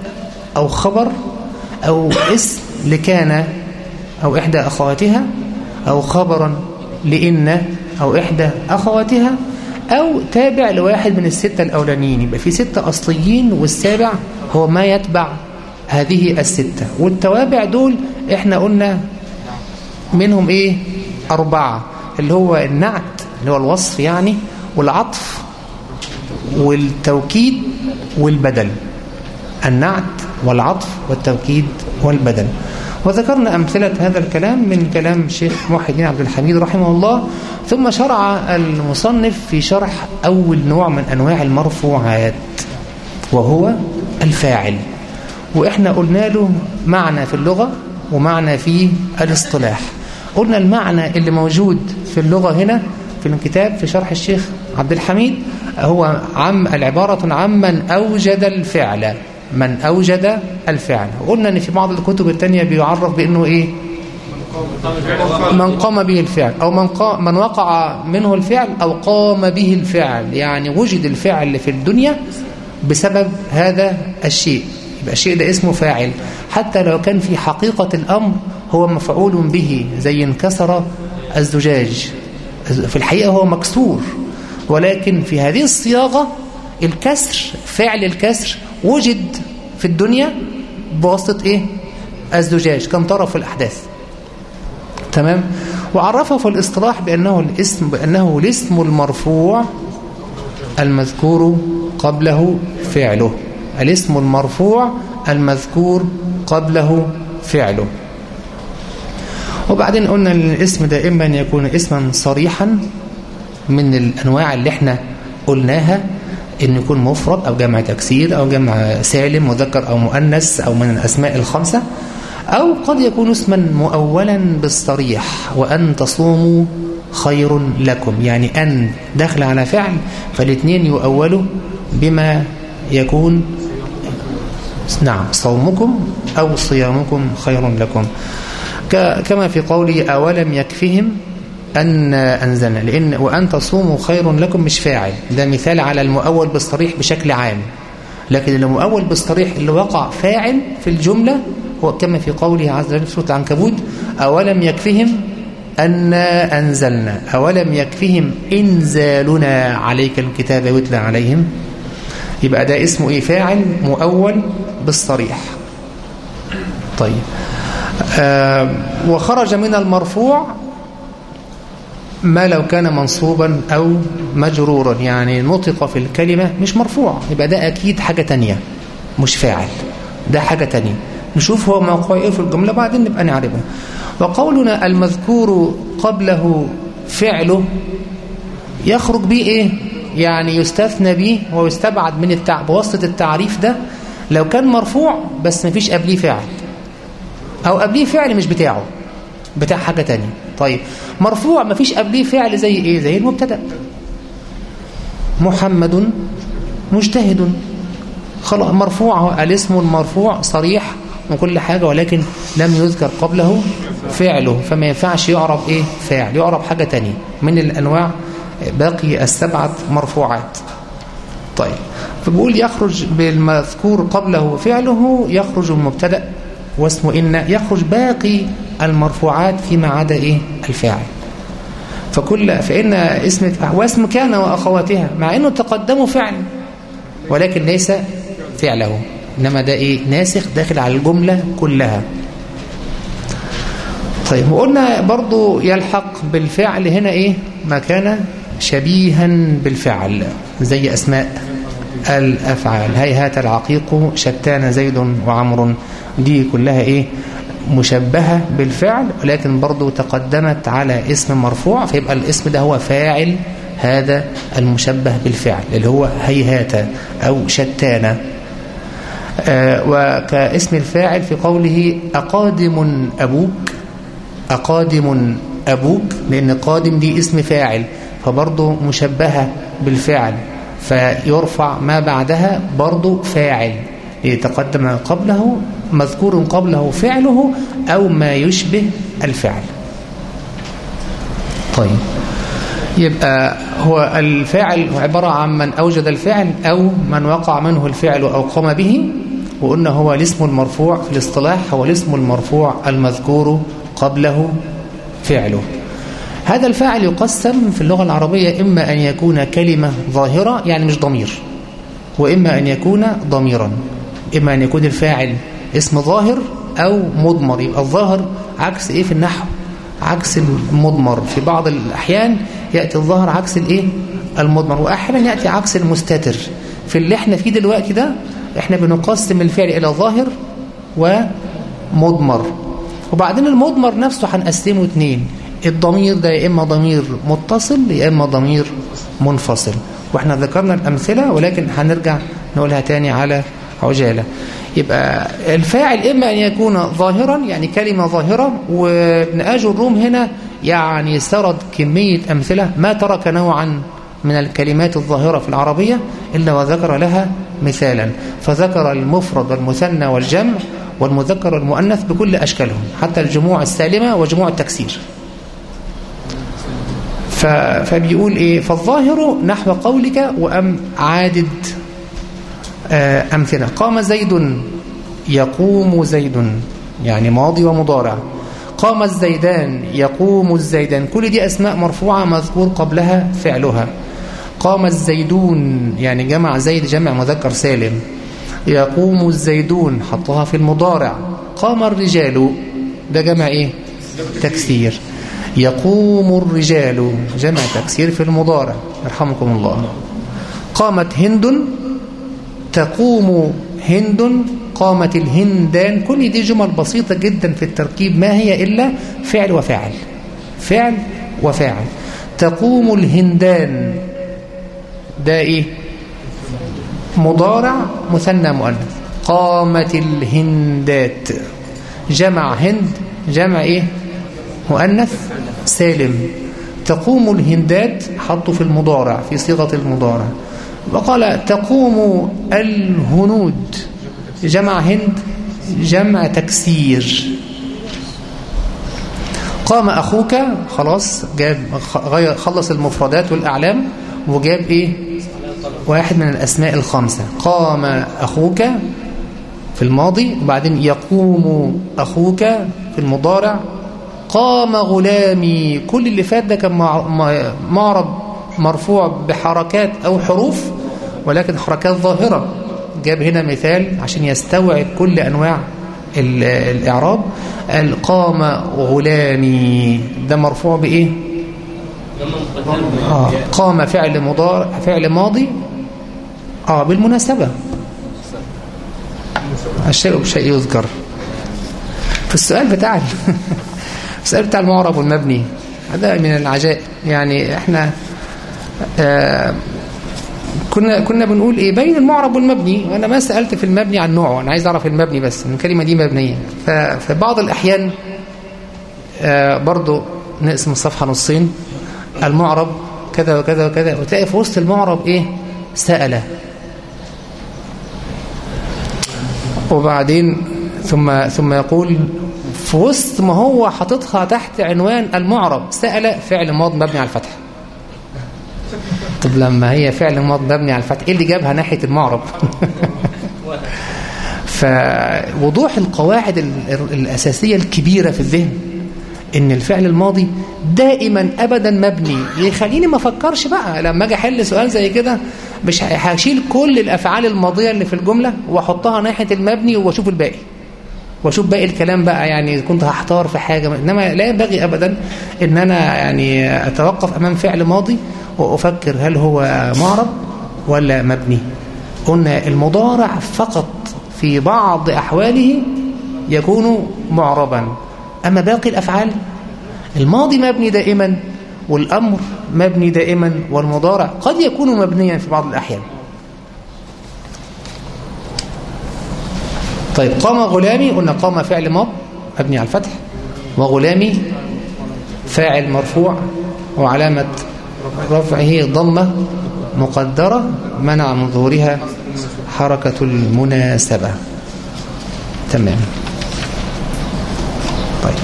أو خبر أو اسم لكان أو إحدى أخواتها أو خبرا لإن أو إحدى أخواتها أو تابع لواحد من الستة الأولانيين. يبقى في ستة أصليين والسابع هو ما يتبع هذه الستة. والتوابع دول إحنا قلنا منهم إيه؟ أربعة اللي هو النعت اللي هو الوصف يعني والعطف والتوكيد والبدل. النعت والعطف والتوكيد والبدل. وذكرنا أمثلة هذا الكلام من كلام الشيخ محي الدين عبد الحميد رحمه الله ثم شرع المصنف في شرح أول نوع من أنواع المرفوعات وهو الفاعل. وإحنا قلنا له معنى في اللغة ومعنى في الاصطلاح. قلنا المعنى اللي موجود في اللغة هنا في الكتاب في شرح الشيخ عبد الحميد هو عم العبارة عمن أوجد الفعل. من أوجد الفعل. قلنا أن في بعض الكتب التانية بيعرف بأنه إيه؟ من قام به الفعل. أو من, قام من وقع منه الفعل أو قام به الفعل. يعني وجد الفعل في الدنيا بسبب هذا الشيء. يبقى الشيء ده اسمه فاعل. حتى لو كان في حقيقة الأمر هو مفعول به زي انكسر الزجاج. في الحقيقة هو مكسور. ولكن في هذه الصياغة الكسر فعل الكسر وجد في الدنيا بواسطة إيه؟ الزجاج كم طرف الأحداث. تمام؟ وعرفه في الاصطلاح بأنه الاسم بأنه الاسم المرفوع المذكور قبله فعله. الاسم المرفوع المذكور قبله فعله. وبعدين قلنا إن الاسم ده إما أن يكون اسما صريحا من الأنواع اللي إحنا قلناها إن يكون مفرد أو جمع تكسير أو جمع سالم مذكر أو مؤنث أو من الأسماء الخمسة أو قد يكون اسما مؤولا بالصريح وأن تصوموا خير لكم. يعني أن داخل على فعل فالاثنين يؤولوا بما يكون. نعم صومكم أو صيامكم خير لكم. كما في قوله أولم يكفهم أن أنزلنا لأن وأن تصوموا خير لكم مش فاعل. ده مثال على المؤول بالصريح بشكل عام. لكن المؤول بالصريح اللي وقع فاعل في الجملة هو كما في قوله عز وجل في سورة العنكبوت أولم يكفهم أن أنزلنا؟ أولم يكفهم إنزالنا عليك الكتاب يتلى عليهم؟ يبقى ده اسمه إيه؟ فاعل مؤول بالصريح. طيب. آه وخرج من المرفوع ما لو كان منصوبا أو مجرورا يعني نطق في الكلمة مش مرفوع يبقى ده أكيد حاجة تانية مش فاعل ده حاجة تانية. نشوف هو موقع إيه في الجملة بعدين نبقى نعرفه وقولنا المذكور قبله فعله يخرج به إيه؟ يعني يستثنى به ويستبعد من التع... بواسطة التعريف ده لو كان مرفوع بس ما فيش قبليه فاعل. أو قبليه فعل مش بتاعه. بتاع حاجة تانية. طيب مرفوع ما فيش قبليه فعل زي إيه؟ زي المبتدأ. محمد مجتهد. خلاص مرفوع الاسم المرفوع صريح وكل حاجة ولكن لم يذكر قبله فعله. فما ينفعش يعرب إيه؟ فاعل. يعرب حاجة تانية. من الأنواع باقي السبعة مرفوعات. طيب فبقول يخرج بالمذكور قبله فعله يخرج المبتدأ واسمه إن يخرج باقي المرفوعات فيما عدا إيه؟ الفاعل. فكل فإن اسم واسم كان وأخواتها مع أنه تقدموا فعل ولكن ليس فعله. إنما ده إيه؟ ناسخ داخل على الجملة كلها. طيب وقلنا برضو يلحق بالفعل هنا إيه؟ ما كان شبيها بالفعل زي أسماء. الأفعال. هيهات العقيق شتان زيد وعمر. دي كلها إيه؟ مشبهة بالفعل ولكن برضو تقدمت على اسم مرفوع فيبقى الاسم ده هو فاعل هذا المشبه بالفعل اللي هو هيهات أو شتان. آه وكاسم الفاعل في قوله أقادم أبوك. أقادم أبوك لأن قادم دي اسم فاعل فبرضه مشبهة بالفعل. فيرفع ما بعدها برضه فاعل يتقدم قبله مذكور قبله فعله أو ما يشبه الفعل. طيب. يبقى هو الفاعل عبارة عن من أوجد الفعل أو من وقع منه الفعل أو قام به وقلنا هو الاسم المرفوع في الاصطلاح هو الاسم المرفوع المذكور قبله فعله. هذا الفاعل يقسم في اللغة العربية إما أن يكون كلمة ظاهرة يعني مش ضمير وإما أن يكون ضميرا إما أن يكون الفاعل اسم ظاهر أو مضمر يبقى الظاهر عكس إيه في النحو؟ عكس المضمر. في بعض الأحيان يأتي الظاهر عكس الإيه؟ المضمر. وأحيانا يأتي عكس المستتر. في اللي إحنا فيه دلوقتي ده إحنا بنقسم الفعل إلى ظاهر ومضمر. وبعدين المضمر نفسه هنقسمه اتنين. الضمير ده يا إما ضمير متصل يا إما ضمير منفصل. وإحنا ذكرنا الأمثلة ولكن هنرجع نقولها تاني على عجالة. يبقى الفاعل إما أن يكون ظاهرا يعني كلمة ظاهرة وابن آج الروم هنا يعني سرد كمية أمثلة ما ترك نوعا من الكلمات الظاهرة في العربية إلا وذكر لها مثالا. فذكر المفرد والمثنى والجمع والمذكر والمؤنث بكل أشكالهم حتى الجموع السالمة وجموع التكسير. فبيقول إيه؟ فالظاهر نحو قولك وأم عادد أمثلة. قام زيد يقوم زيد يعني ماضي ومضارع. قام الزيدان يقوم الزيدان. كل دي أسماء مرفوعة مذكور قبلها فعلها. قام الزيدون يعني جمع زيد جمع مذكر سالم. يقوم الزيدون حطها في المضارع. قام الرجال ده جمع إيه؟ تكسير. يقوم الرجال جمع تكسير في المضارع. يرحمكم الله. قامت هند تقوم هند قامت الهندان. كل دي جمل بسيطة جدا في التركيب. ما هي إلا فعل وفاعل. فعل وفاعل. تقوم الهندان. ده إيه؟ مضارع مثنى مؤنث قامت الهندات. جمع هند جمع إيه؟ مؤنث سالم. تقوم الهندات حطوا في المضارع في صيغة المضارع. وقال تقوم الهنود. جمع هند جمع تكسير. قام أخوك خلاص جاب خلص المفردات والأعلام وجاب إيه؟ واحد من الأسماء الخمسة. قام أخوك في الماضي وبعدين يقوم أخوك في المضارع قام غلامي. كل اللي فات ده كان معرب مرفوع بحركات أو حروف ولكن حركات ظاهرة. جاب هنا مثال عشان يستوعب كل أنواع الإعراب. قال قام غلامي. ده مرفوع بإيه؟ آه قام فعل مضارع فعل ماضي. آه بالمناسبة. الشيء بشيء يذكر. في السؤال بتاع السؤال بتاع المعرب والمبني. هذا من العجائب. يعني إحنا آه كنا كنا بنقول إيه؟ بين المعرب والمبني. وأنا ما سألت في المبني عن نوعه. أنا عايز أعرف المبني بس. الكلمة دي مبنية. ففي بعض الأحيان آه برضو نقسم الصفحة نصين. المعرب كذا وكذا وكذا. وتلاقي في وسط المعرب إيه؟ سأل. وبعدين ثم ثم يقول في وسط ما هو حاططها تحت عنوان المعرب سأل فعل ماض مبني على الفتح. طب لما هي فعل ماض مبني على الفتح إيه اللي جابها ناحية المعرب؟ فوضوح القواعد الأساسية الكبيرة في الذهن إن الفعل الماضي دائما ابدا مبني. يخليني ما أفكرش بقى لما أجي أحل سؤال زي كده مش هشيل كل الأفعال الماضية اللي في الجملة وأحطها ناحية المبني وأشوف الباقي. وأشوف باقي الكلام بقى يعني كنت هحتار في حاجة إنما لا ينبغي ابدا إن أنا يعني أتوقف أمام فعل ماضي وأفكر هل هو معرب ولا مبني. قلنا المضارع فقط في بعض أحواله يكون معربا أما باقي الأفعال؟ الماضي مبني دائما والأمر مبني دائما والمضارع قد يكون مبنيا في بعض الأحيان. طيب قام غلامي قلنا قام فعل ماض مبني على الفتح. وغلامي فاعل مرفوع وعلامة رفعه ضمة مقدرة منع من ظهورها حركة المناسبة. تمام. طيب.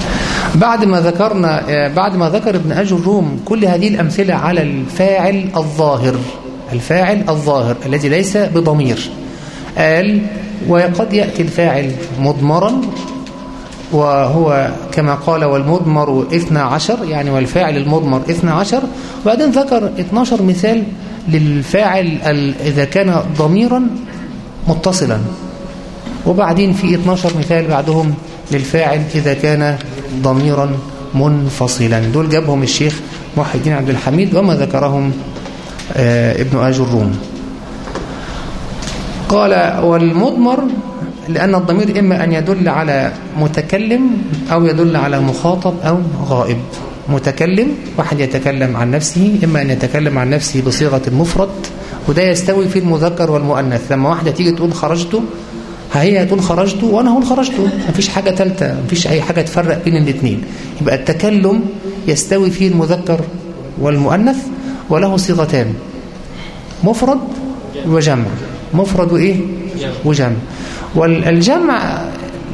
بعد ما ذكرنا بعد ما ذكر ابن أجر الروم كل هذه الأمثلة على الفاعل الظاهر الفاعل الظاهر الذي ليس بضمير قال وقد يأتي الفاعل مضمرا وهو كما قال والمضمر 12 يعني والفاعل المضمر 12 وبعدين ذكر 12 مثال للفاعل إذا كان ضميرا متصلا. وبعدين في 12 مثال بعدهم للفاعل إذا كان ضميرا منفصلا. دول جابهم الشيخ محي الدين عبد الحميد وما ذكرهم ابن آج الروم. قال والمضمر لأن الضمير إما أن يدل على متكلم أو يدل على مخاطب أو غائب. متكلم واحد يتكلم عن نفسه إما أن يتكلم عن نفسه بصيغة المفرد وده يستوي في المذكر والمؤنث. لما واحدة تيجي تقول خرجت هي هتقول خرجت وأنا هقول خرجت. مفيش حاجة ثالثه مفيش أي حاجة تفرق بين الاثنين يبقى التكلم يستوي فيه المذكر والمؤنث وله صيغتان مفرد وجمع. مفرد وإيه وجمع. والجمع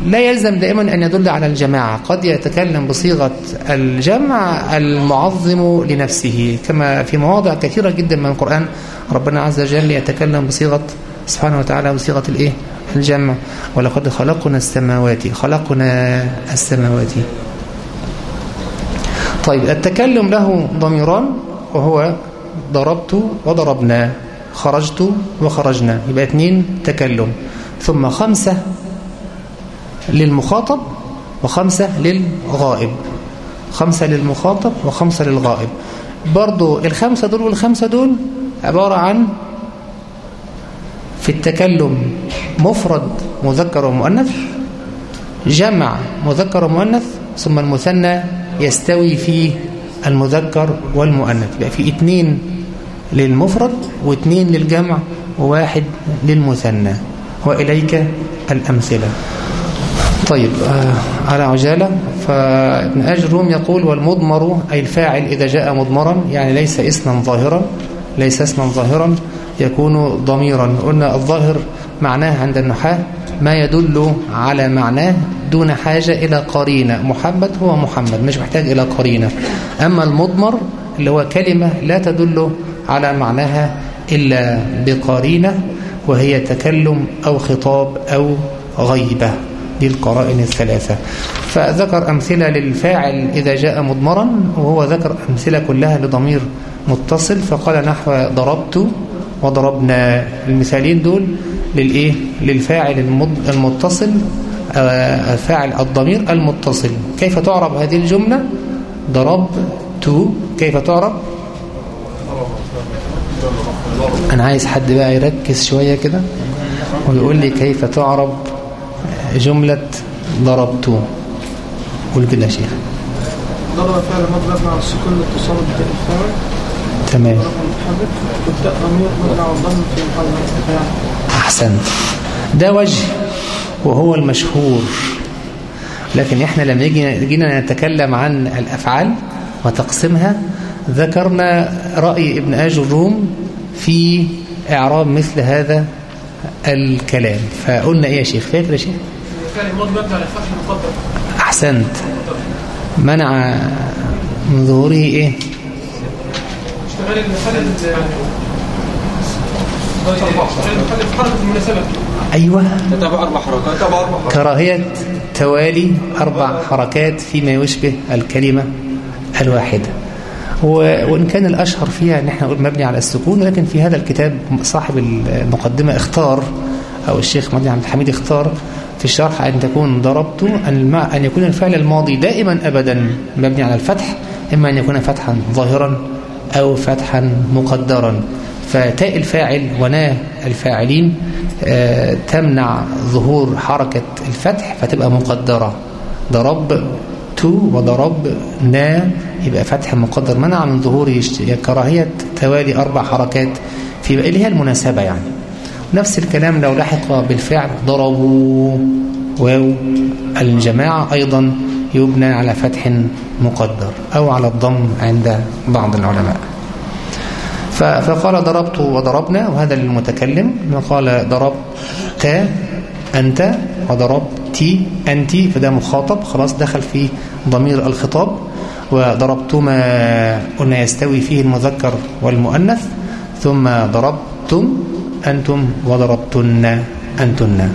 لا يلزم دائما أن يدل على الجماعة. قد يتكلم بصيغة الجمع المعظم لنفسه كما في مواضع كثيرة جدا من القرآن ربنا عز وجل يتكلم بصيغة سبحانه وتعالى بصيغة الإيه؟ الجمع. ولقد خلقنا السماوات خلقنا السماوات. طيب التكلم له ضميران وهو ضربت وضربنا. خرجت وخرجنا. يبقى اثنين تكلم. ثم خمسة للمخاطب وخمسة للغائب. خمسة للمخاطب وخمسة للغائب. برضو الخمسة دول والخمسة دول عبارة عن في التكلم مفرد مذكر ومؤنث جمع مذكر ومؤنث ثم المثنى يستوي في المذكر والمؤنث. يبقى في اثنين للمفرد واثنين للجمع وواحد للمثنى. وإليك الأمثلة. طيب آه على عجالة. فابن أجروم يقول والمضمر أي الفاعل إذا جاء مضمرا يعني ليس اسما ظاهرا ليس اسما ظاهرا يكون ضميرا. قلنا الظاهر معناه عند النحاة ما يدل على معناه دون حاجة إلى قرينة. محمد هو محمد مش محتاج إلى قرينة. أما المضمر اللي هو كلمة لا تدل على معناها إلا بقرينة وهي تكلم أو خطاب أو غيبة دي القرائن الثلاثة. فذكر أمثلة للفاعل إذا جاء مضمرا وهو ذكر أمثلة كلها لضمير متصل فقال نحو ضربت وضربنا. المثالين دول للإيه؟ للفاعل المتصل الفاعل الضمير المتصل. كيف تعرب هذه الجملة؟ ضربت كيف تعرب؟ أنا عايز حد بقى يركز شوية كده ويقول لي كيف تعرب جملة ضربت قول كده يا شيخ. ضرب فعل مضرب مع السكون الاتصال بالتاء الفاعل تمام والتاء ضمير مبني على الضم في محل الفاعل أحسنت. ده وجه وهو المشهور. لكن إحنا لما يجي جينا نتكلم عن الأفعال وتقسيمها ذكرنا رأي ابن آج الروم في إعراب مثل هذا الكلام. فقلنا إيه يا شيخ؟ فاكر يا شيخ؟ أحسنت. منع من ظهوره إيه؟ أيوة. أربع حركات تتابع أربع حركات كراهية توالي أربع حركات فيما يشبه الكلمة الواحدة. وإن كان الأشهر فيها أن إحنا نقول مبني على السكون لكن في هذا الكتاب صاحب المقدمة اختار أو الشيخ مبني عبد الحميد اختار في الشرح أن تكون ضربت أن. أن يكون الفعل الماضي دائما أبدا مبني على الفتح إما أن يكون فتحا ظاهرا أو فتحا مقدرا فتاء الفاعل وناء الفاعلين آه، تمنع ظهور حركة الفتح فتبقى مقدرة ضرب تو وضربنا يبقى فتح مقدر منع من ظهور كراهية توالي أربع حركات في اللي هي المناسبة يعني. نفس الكلام لو لحق بالفعل ضربوا واو. الجماعة أيضا يبنى على فتح مقدر أو على الضم عند بعض العلماء. فقال ضربت وضربنا وهذا للمتكلم. قال ضربت أنت وضربتي أنت فده مخاطب خلاص دخل في ضمير الخطاب. وضربتما قلنا يستوي فيه المذكر والمؤنث ثم ضربتم أنتم وضربتن أنتن.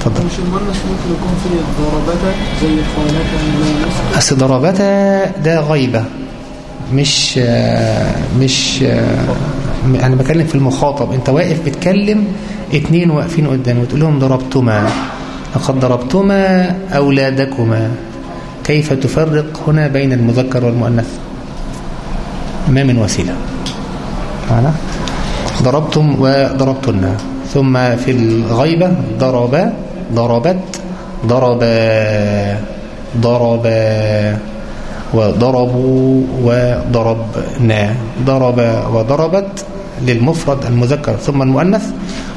تفضل. مش المؤنث ممكن يكون فيه ضربتا زي نسك أصل ضربتا ده غيبة مش مش أنا بكلم في المخاطب. أنت واقف بتكلم اتنين واقفين قدامي وتقول لهم ضربتما لقد ضربتما أولادكما. كيف تفرق هنا بين المذكر والمؤنث؟ ما من وسيلة. معنا؟ ضربتم وضربتن ثم في الغيبة ضرب ضربت ضرب ضرب وضربوا وضربنا. ضرب وضربت للمفرد المذكر ثم المؤنث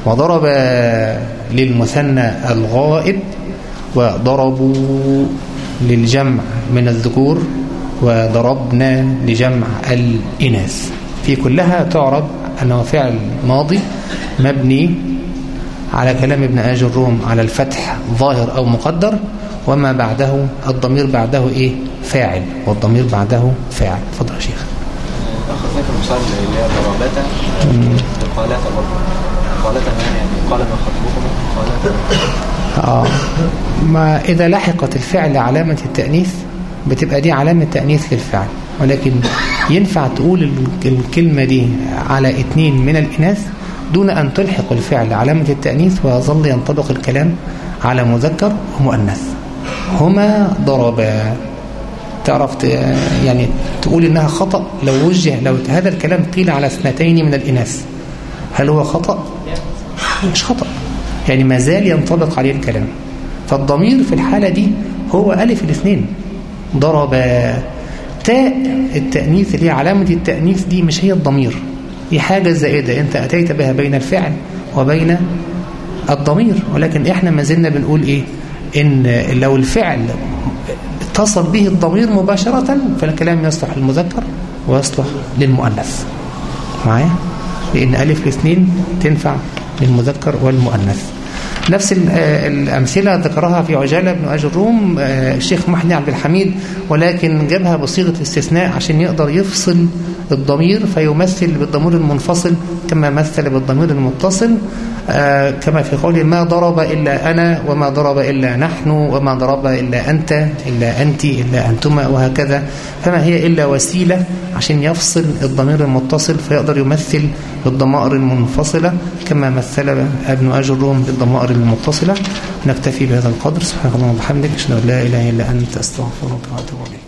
وضرب للمثنى الغائب وضربوا للجمع من الذكور وضربنا لجمع الإناث. في كلها تعرب أنه فعل ماضي مبني على كلام ابن آج الروم على الفتح ظاهر أو مقدر وما بعده الضمير بعده إيه؟ فاعل والضمير بعده فاعل. فضل يا شيخ. أخذ المثال اللي هي ضربتا قالتا برضه قالتا ما يعني قال ما خطبكم قالتا آه. ما إذا لحقت الفعل علامة التأنيث بتبقى دي علامة تأنيث للفعل. ولكن ينفع تقول ال- الكلمة دي على اتنين من الإناث دون أن تلحق الفعل علامة التأنيث ويظل ينطبق الكلام على مذكر ومؤنث. هما ضربا. تعرف يعني تقول إنها خطأ لو وجه لو هذا الكلام قيل على اثنتين من الإناث. هل هو خطأ؟ مش خطأ. يعني ما زال ينطبق عليه الكلام. فالضمير في الحالة دي هو ألف الاثنين. ضرب تاء التأنيث اللي هي علامة التأنيث دي مش هي الضمير. دي حاجة زائدة أنت أتيت بها بين الفعل وبين الضمير. ولكن إحنا ما زلنا بنقول إيه؟ إن لو الفعل اتصل به الضمير مباشرة فالكلام يصلح للمذكر ويصلح للمؤنث معايا؟ لأن ألف الاثنين تنفع للمذكر والمؤنث نفس آه، الأمثلة ذكرها في عجالة بن أجر الروم آه، الشيخ محمد عبد الحميد ولكن جابها بصيغة استثناء عشان يقدر يفصل الضمير فيمثل بالضمير المنفصل كما مثل بالضمير المتصل آه، كما في قوله ما ضرب إلا أنا وما ضرب إلا نحن وما ضرب إلا أنت إلا أنت إلا أنتما وهكذا. فما هي إلا وسيلة عشان يفصل الضمير المتصل فيقدر يمثل بالضمائر المنفصلة كما مثل ابن أجر الروم المتصلة نكتفي بهذا القدر. سبحانك اللهم وبحمدك أشهد أن لا إله إلا أنت أستغفرك وأتوب إليك.